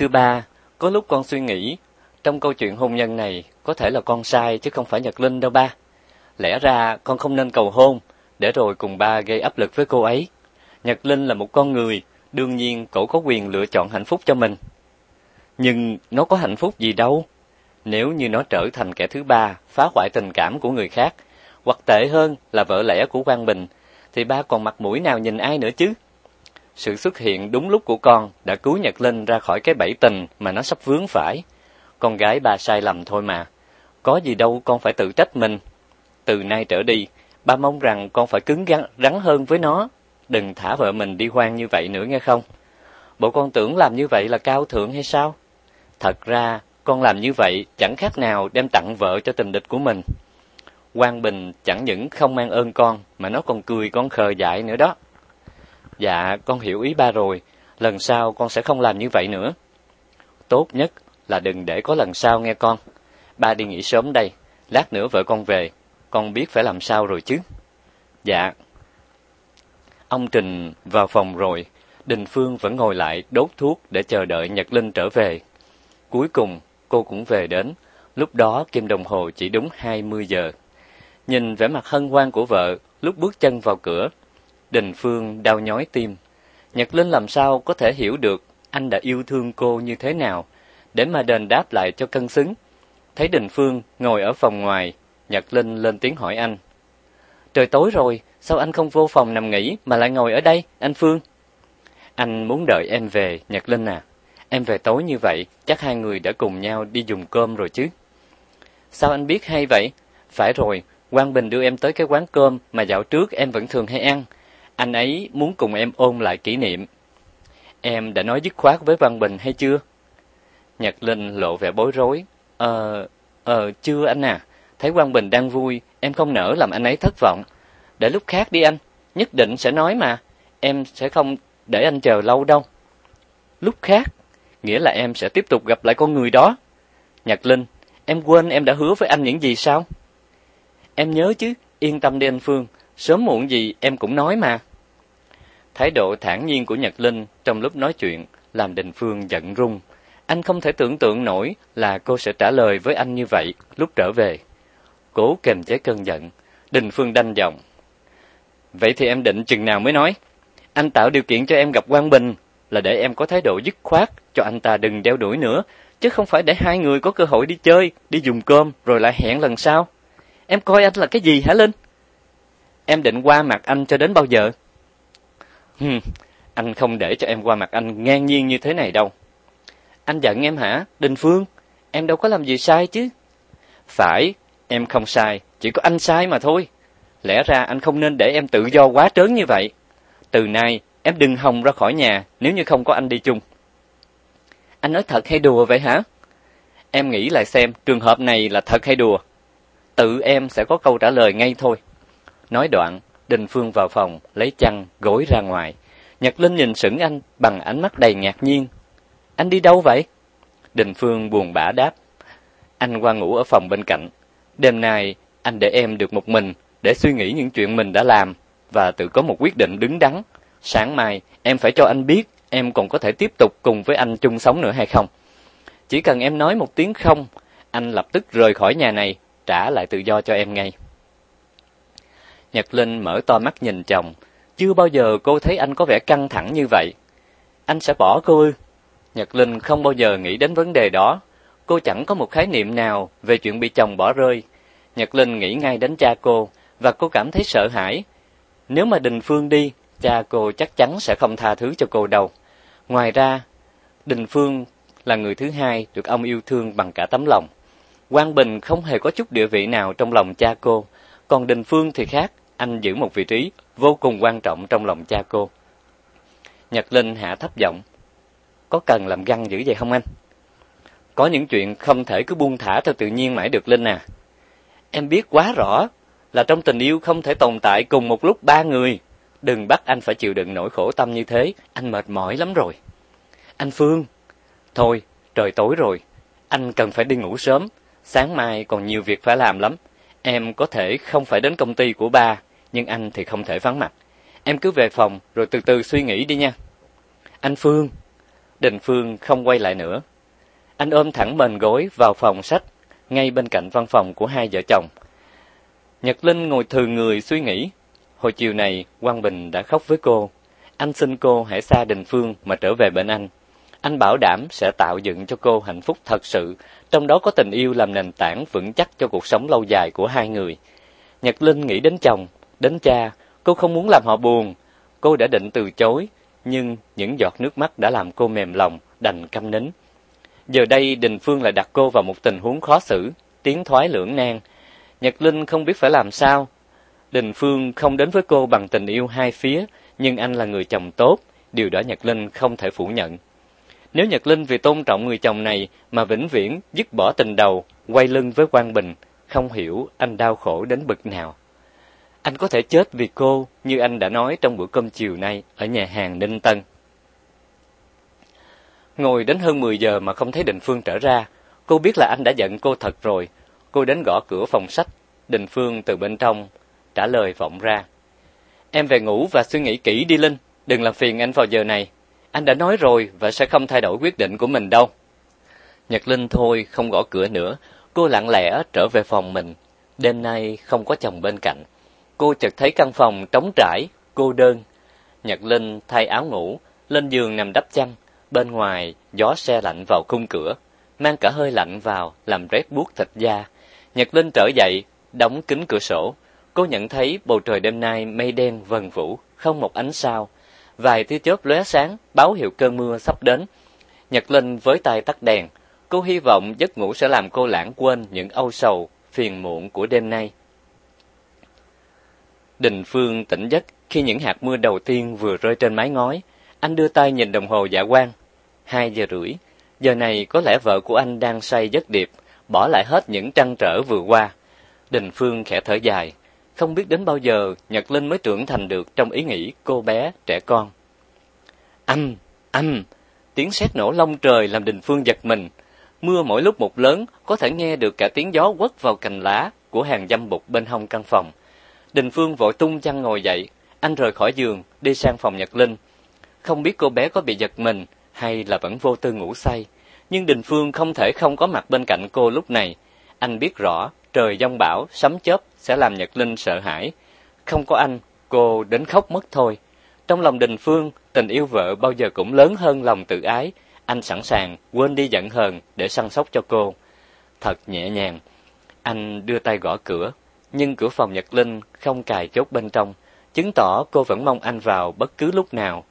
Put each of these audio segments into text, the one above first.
Thứ ba, có lúc con suy nghĩ, trong câu chuyện hôn nhân này có thể là con sai chứ không phải Nhật Linh đâu ba. Lẽ ra con không nên cầu hôn, để rồi cùng ba gây áp lực với cô ấy. Nhật Linh là một con người, đương nhiên cổ có quyền lựa chọn hạnh phúc cho mình. Nhưng nó có hạnh phúc gì đâu. Nếu như nó trở thành kẻ thứ ba, phá hoại tình cảm của người khác, hoặc tệ hơn là vợ lẽ của Quang Bình, thì ba còn mặt mũi nào nhìn ai nữa chứ? Sự xuất hiện đúng lúc của con đã cứu Nhật Linh ra khỏi cái bẫy tình mà nó sắp vướng phải. Con gái ba sai lầm thôi mà. Có gì đâu con phải tự trách mình. Từ nay trở đi, ba mong rằng con phải cứng rắn, rắn hơn với nó. Đừng thả vợ mình đi hoang như vậy nữa nghe không? Bộ con tưởng làm như vậy là cao thượng hay sao? Thật ra, con làm như vậy chẳng khác nào đem tặng vợ cho tình địch của mình. Quang Bình chẳng những không mang ơn con, mà nó còn cười con khờ dại nữa đó. Dạ, con hiểu ý ba rồi, lần sau con sẽ không làm như vậy nữa. Tốt nhất là đừng để có lần sau nghe con. Ba đi nghỉ sớm đây, lát nữa vợ con về, con biết phải làm sao rồi chứ. Dạ. Ông Trình vào phòng rồi, Đình Phương vẫn ngồi lại đốt thuốc để chờ đợi Nhật Linh trở về. Cuối cùng, cô cũng về đến, lúc đó kim đồng hồ chỉ đúng 20 giờ. Nhìn vẻ mặt hân hoan của vợ lúc bước chân vào cửa, Đình Phương đau nhói tim. Nhật Linh làm sao có thể hiểu được anh đã yêu thương cô như thế nào, để mà đền đáp lại cho cân xứng. Thấy Đình Phương ngồi ở phòng ngoài, Nhật Linh lên tiếng hỏi anh. Trời tối rồi, sao anh không vô phòng nằm nghỉ mà lại ngồi ở đây, anh Phương? Anh muốn đợi em về, Nhật Linh à. Em về tối như vậy, chắc hai người đã cùng nhau đi dùng cơm rồi chứ. Sao anh biết hay vậy? Phải rồi, Quang Bình đưa em tới cái quán cơm mà dạo trước em vẫn thường hay ăn. Anh ấy muốn cùng em ôn lại kỷ niệm. Em đã nói dứt khoát với Văn Bình hay chưa? Nhật Linh lộ vẻ bối rối. Ờ, ờ, chưa anh à. Thấy Quang Bình đang vui, em không nỡ làm anh ấy thất vọng. Để lúc khác đi anh, nhất định sẽ nói mà. Em sẽ không để anh chờ lâu đâu. Lúc khác, nghĩa là em sẽ tiếp tục gặp lại con người đó. Nhật Linh, em quên em đã hứa với anh những gì sao? Em nhớ chứ, yên tâm đi anh Phương, sớm muộn gì em cũng nói mà. Thái độ thản nhiên của Nhật Linh trong lúc nói chuyện làm Đình Phương giận rung. Anh không thể tưởng tượng nổi là cô sẽ trả lời với anh như vậy lúc trở về. Cố kềm chế cơn giận, Đình Phương đanh giọng. Vậy thì em định chừng nào mới nói? Anh tạo điều kiện cho em gặp Quang Bình là để em có thái độ dứt khoát cho anh ta đừng đeo đuổi nữa, chứ không phải để hai người có cơ hội đi chơi, đi dùng cơm rồi lại hẹn lần sau. Em coi anh là cái gì hả Linh? Em định qua mặt anh cho đến bao giờ? Hừm, anh không để cho em qua mặt anh ngang nhiên như thế này đâu. Anh giận em hả? Đình Phương, em đâu có làm gì sai chứ. Phải, em không sai, chỉ có anh sai mà thôi. Lẽ ra anh không nên để em tự do quá trớn như vậy. Từ nay, em đừng hòng ra khỏi nhà nếu như không có anh đi chung. Anh nói thật hay đùa vậy hả? Em nghĩ lại xem trường hợp này là thật hay đùa. Tự em sẽ có câu trả lời ngay thôi. Nói đoạn, Đình Phương vào phòng, lấy chăn, gối ra ngoài. Nhật Linh nhìn sững anh bằng ánh mắt đầy ngạc nhiên. Anh đi đâu vậy? Đình Phương buồn bã đáp. Anh qua ngủ ở phòng bên cạnh. Đêm nay, anh để em được một mình, để suy nghĩ những chuyện mình đã làm, và tự có một quyết định đứng đắn. Sáng mai, em phải cho anh biết em còn có thể tiếp tục cùng với anh chung sống nữa hay không. Chỉ cần em nói một tiếng không, anh lập tức rời khỏi nhà này, trả lại tự do cho em ngay. Nhật Linh mở to mắt nhìn chồng, chưa bao giờ cô thấy anh có vẻ căng thẳng như vậy. Anh sẽ bỏ cô ư? Nhật Linh không bao giờ nghĩ đến vấn đề đó. Cô chẳng có một khái niệm nào về chuyện bị chồng bỏ rơi. Nhật Linh nghĩ ngay đến cha cô, và cô cảm thấy sợ hãi. Nếu mà Đình Phương đi, cha cô chắc chắn sẽ không tha thứ cho cô đâu. Ngoài ra, Đình Phương là người thứ hai được ông yêu thương bằng cả tấm lòng. Quang Bình không hề có chút địa vị nào trong lòng cha cô, còn Đình Phương thì khác, anh giữ một vị trí vô cùng quan trọng trong lòng cha cô. Nhật Linh hạ thấp giọng, có cần làm găng dữ vậy không anh? Có những chuyện không thể cứ buông thả theo tự nhiên mãi được Linh à. Em biết quá rõ là trong tình yêu không thể tồn tại cùng một lúc ba người. Đừng bắt anh phải chịu đựng nỗi khổ tâm như thế, anh mệt mỏi lắm rồi. Anh Phương, thôi, trời tối rồi, anh cần phải đi ngủ sớm, sáng mai còn nhiều việc phải làm lắm. Em có thể không phải đến công ty của ba, nhưng anh thì không thể vắng mặt. Em cứ về phòng rồi từ từ suy nghĩ đi nha. Anh Phương, Đình Phương không quay lại nữa. Anh ôm thẳng mền gối vào phòng sách, ngay bên cạnh văn phòng của hai vợ chồng. Nhật Linh ngồi thừ người suy nghĩ. Hồi chiều này, Quang Bình đã khóc với cô. Anh xin cô hãy xa Đình Phương mà trở về bên anh. Anh bảo đảm sẽ tạo dựng cho cô hạnh phúc thật sự, trong đó có tình yêu làm nền tảng vững chắc cho cuộc sống lâu dài của hai người. Nhật Linh nghĩ đến chồng, đến cha, cô không muốn làm họ buồn. Cô đã định từ chối, nhưng những giọt nước mắt đã làm cô mềm lòng, đành câm nín. Giờ đây Đình Phương lại đặt cô vào một tình huống khó xử, tiến thoái lưỡng nan. Nhật Linh không biết phải làm sao. Đình Phương không đến với cô bằng tình yêu hai phía, nhưng anh là người chồng tốt, điều đó Nhật Linh không thể phủ nhận. Nếu Nhật Linh vì tôn trọng người chồng này mà vĩnh viễn dứt bỏ tình đầu, quay lưng với Quang Bình, không hiểu anh đau khổ đến bực nào. Anh có thể chết vì cô, như anh đã nói trong bữa cơm chiều nay ở nhà hàng Ninh Tân. Ngồi đến hơn 10 giờ mà không thấy Đình Phương trở ra, cô biết là anh đã giận cô thật rồi. Cô đến gõ cửa phòng sách, Đình Phương từ bên trong trả lời vọng ra. Em về ngủ và suy nghĩ kỹ đi Linh, đừng làm phiền anh vào giờ này. Anh đã nói rồi và sẽ không thay đổi quyết định của mình đâu. Nhật Linh thôi không gõ cửa nữa, cô lặng lẽ trở về phòng mình. Đêm nay không có chồng bên cạnh. Cô chợt thấy căn phòng trống trải, cô đơn. Nhật Linh thay áo ngủ, lên giường nằm đắp chăn. Bên ngoài, gió xe lạnh vào khung cửa, mang cả hơi lạnh vào, làm rét buốt thịt da. Nhật Linh trở dậy, đóng kính cửa sổ. Cô nhận thấy bầu trời đêm nay mây đen vần vũ, không một ánh sao. Vài tia chớp lóe sáng, báo hiệu cơn mưa sắp đến. Nhật Linh với tay tắt đèn, cô hy vọng giấc ngủ sẽ làm cô lãng quên những âu sầu, phiền muộn của đêm nay. Đình Phương tỉnh giấc khi những hạt mưa đầu tiên vừa rơi trên mái ngói. Anh đưa tay nhìn đồng hồ dạ quang. Hai giờ rưỡi. Giờ này có lẽ vợ của anh đang say giấc điệp, bỏ lại hết những trăn trở vừa qua. Đình Phương khẽ thở dài. Không biết đến bao giờ Nhật Linh mới trưởng thành được trong ý nghĩ cô bé, trẻ con. Âm, âm, tiếng sét nổ long trời làm Đình Phương giật mình. Mưa mỗi lúc một lớn, có thể nghe được cả tiếng gió quất vào cành lá của hàng dâm bụt bên hông căn phòng. Đình Phương vội tung chăn ngồi dậy, anh rời khỏi giường, đi sang phòng Nhật Linh. Không biết cô bé có bị giật mình hay là vẫn vô tư ngủ say, nhưng Đình Phương không thể không có mặt bên cạnh cô lúc này. Anh biết rõ, trời giông bão, sấm chớp sẽ làm Nhật Linh sợ hãi. Không có anh, cô đến khóc mất thôi. Trong lòng Đình Phương, tình yêu vợ bao giờ cũng lớn hơn lòng tự ái. Anh sẵn sàng quên đi giận hờn để săn sóc cho cô. Thật nhẹ nhàng. Anh đưa tay gõ cửa, nhưng cửa phòng Nhật Linh không cài chốt bên trong, chứng tỏ cô vẫn mong anh vào bất cứ lúc nào.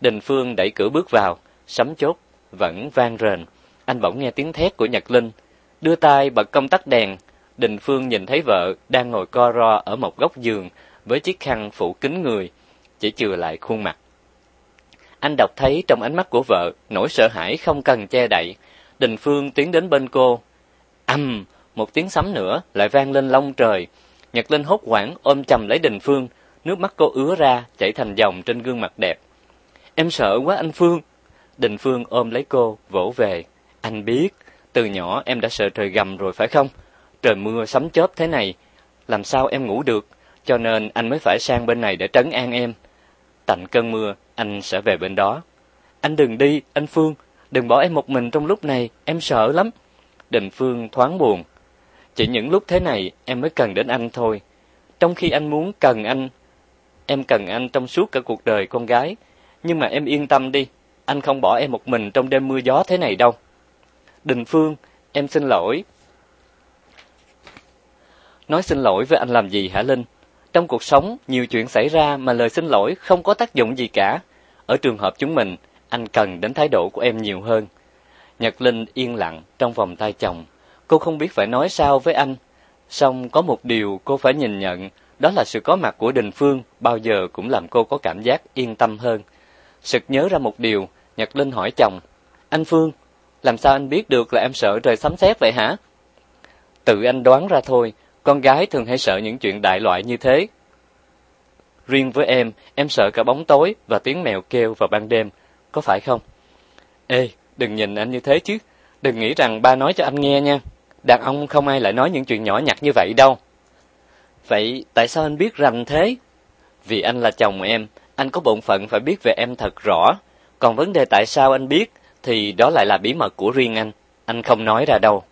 Đình Phương đẩy cửa bước vào, sấm chốt vẫn vang rền. Anh bỗng nghe tiếng thét của Nhật Linh, đưa tay bật công tắc đèn. Đình Phương nhìn thấy vợ đang ngồi co ro ở một góc giường với chiếc khăn phủ kín người, chỉ chừa lại khuôn mặt. Anh đọc thấy trong ánh mắt của vợ nỗi sợ hãi không cần che đậy. Đình Phương tiến đến bên cô. Âm, một tiếng sấm nữa lại vang lên long trời. Nhật Linh hốt hoảng ôm chầm lấy Đình Phương, nước mắt cô ứa ra, chảy thành dòng trên gương mặt đẹp. Em sợ quá anh Phương. Đình Phương ôm lấy cô, vỗ về. Anh biết, từ nhỏ em đã sợ trời gầm rồi phải không? Trời mưa sấm chớp thế này, làm sao em ngủ được, cho nên anh mới phải sang bên này để trấn an em. Tạnh cơn mưa, anh sẽ về bên đó. Anh đừng đi, anh Phương, đừng bỏ em một mình trong lúc này, em sợ lắm. Đình Phương thoáng buồn. Chỉ những lúc thế này em mới cần đến anh thôi. Trong khi anh muốn cần anh, em cần anh trong suốt cả cuộc đời con gái. Nhưng mà em yên tâm đi, anh không bỏ em một mình trong đêm mưa gió thế này đâu. Đình Phương, em xin lỗi. Nói xin lỗi với anh làm gì hả Linh? Trong cuộc sống, nhiều chuyện xảy ra mà lời xin lỗi không có tác dụng gì cả. Ở trường hợp chúng mình, anh cần đến thái độ của em nhiều hơn. Nhật Linh yên lặng trong vòng tay chồng. Cô không biết phải nói sao với anh. Song có một điều cô phải nhìn nhận, đó là sự có mặt của Đình Phương bao giờ cũng làm cô có cảm giác yên tâm hơn. Sực nhớ ra một điều, Nhật Linh hỏi chồng, Anh Phương, làm sao anh biết được là em sợ trời sấm sét vậy hả? Tự anh đoán ra thôi, con gái thường hay sợ những chuyện đại loại như thế. Riêng với em, em sợ cả bóng tối và tiếng mèo kêu vào ban đêm, có phải không? Ê, đừng nhìn anh như thế chứ, đừng nghĩ rằng ba nói cho anh nghe nha. Đàn ông không ai lại nói những chuyện nhỏ nhặt như vậy đâu. Vậy tại sao anh biết rành thế? Vì anh là chồng em, anh có bổn phận phải biết về em thật rõ. Còn vấn đề tại sao anh biết thì đó lại là bí mật của riêng anh, anh không nói ra đâu.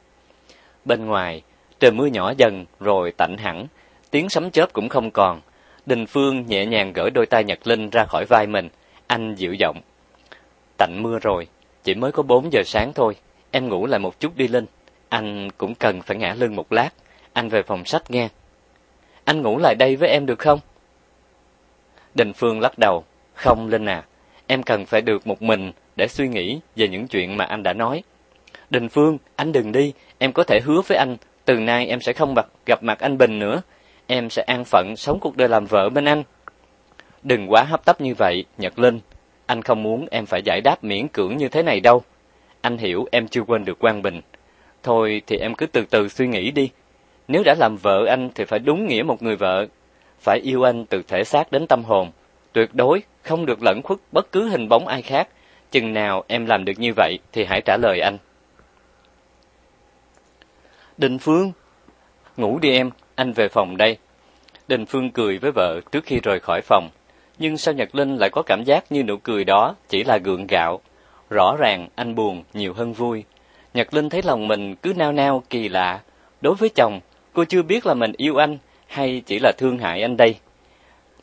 Bên ngoài, trời mưa nhỏ dần rồi tạnh hẳn, tiếng sấm chớp cũng không còn. Đình Phương nhẹ nhàng gỡ đôi tay Nhật Linh ra khỏi vai mình, anh dịu giọng. Tạnh mưa rồi, chỉ mới có 4 giờ sáng thôi, em ngủ lại một chút đi Linh. Anh cũng cần phải ngã lưng một lát, anh về phòng sách nghe. Anh ngủ lại đây với em được không? Đình Phương lắc đầu, không Linh à, em cần phải được một mình để suy nghĩ về những chuyện mà anh đã nói. Đình Phương, anh đừng đi, em có thể hứa với anh, từ nay em sẽ không gặp, gặp mặt anh Bình nữa. Em sẽ an phận sống cuộc đời làm vợ bên anh. Đừng quá hấp tấp như vậy, Nhật Linh. Anh không muốn em phải giải đáp miễn cưỡng như thế này đâu. Anh hiểu em chưa quên được Quang Bình. Thôi thì em cứ từ từ suy nghĩ đi. Nếu đã làm vợ anh thì phải đúng nghĩa một người vợ. Phải yêu anh từ thể xác đến tâm hồn. Tuyệt đối không được lẫn khuất bất cứ hình bóng ai khác. Chừng nào em làm được như vậy thì hãy trả lời anh. Đình Phương, ngủ đi em, anh về phòng đây. Đình Phương cười với vợ trước khi rời khỏi phòng, nhưng sao Nhật Linh lại có cảm giác như nụ cười đó chỉ là gượng gạo. Rõ ràng anh buồn nhiều hơn vui. Nhật Linh thấy lòng mình cứ nao nao kỳ lạ. Đối với chồng, cô chưa biết là mình yêu anh hay chỉ là thương hại anh đây.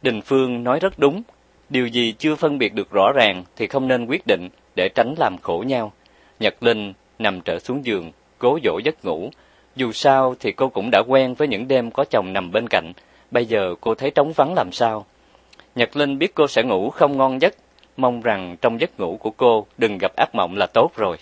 Đình Phương nói rất đúng, điều gì chưa phân biệt được rõ ràng thì không nên quyết định để tránh làm khổ nhau. Nhật Linh nằm trở xuống giường, cố dỗ giấc ngủ. Dù sao thì cô cũng đã quen với những đêm có chồng nằm bên cạnh, bây giờ cô thấy trống vắng làm sao. Nhật Linh biết cô sẽ ngủ không ngon giấc, mong rằng trong giấc ngủ của cô đừng gặp ác mộng là tốt rồi.